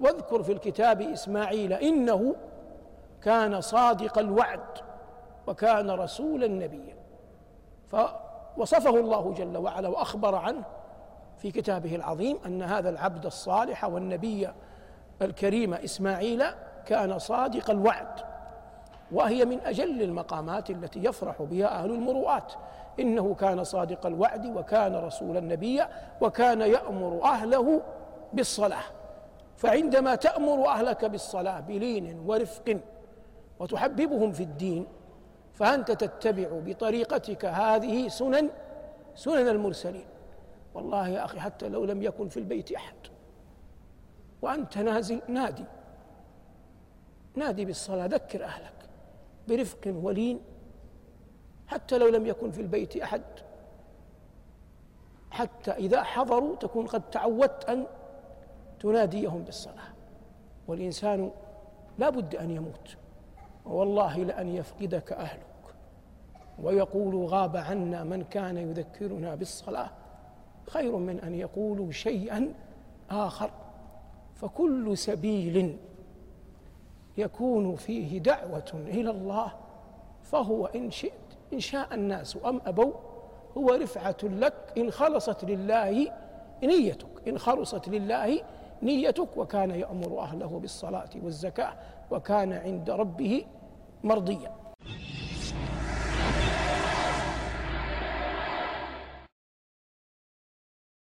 واذكر في الكتاب إسماعيل إنه كان صادق الوعد وكان رسولا نبيا. فوصفه الله جل وعلا وأخبر عنه في كتابه العظيم أن هذا العبد الصالح والنبي الكريم إسماعيل كان صادق الوعد وهي من أجل المقامات التي يفرح بها أهل المروءات. إنه كان صادق الوعد وكان رسولا نبيا وكان يأمر أهله بالصلاة. فعندما تأمر أهلك بالصلاة بلين ورفق وتحببهم في الدين فأنت تتبع بطريقتك هذه سنن سنن المرسلين. والله يا أخي حتى لو لم يكن في البيت أحد. وأنت نازل نادي. نادي بالصلاة ذكر أهلك برفق ولين. حتى لو لم يكن في البيت أحد. حتى إذا حضروا تكون قد تعودت أن تناديهم بالصلاة. والإنسان لا بد أن يموت. والله لأن يفقدك أهلك. ويقول غاب عنا من كان يذكرنا بالصلاة. خير من أن يقولوا شيئا آخر. فكل سبيل يكون فيه دعوة إلى الله. فهو إن شئت إن شاء الناس أم أبوا هو رفعة لك. إن خلصت لله نيتك إن خلصت لله نيتك وكان يأمر أهله بالصلاة والزكاة وكان عند ربه مرضيا.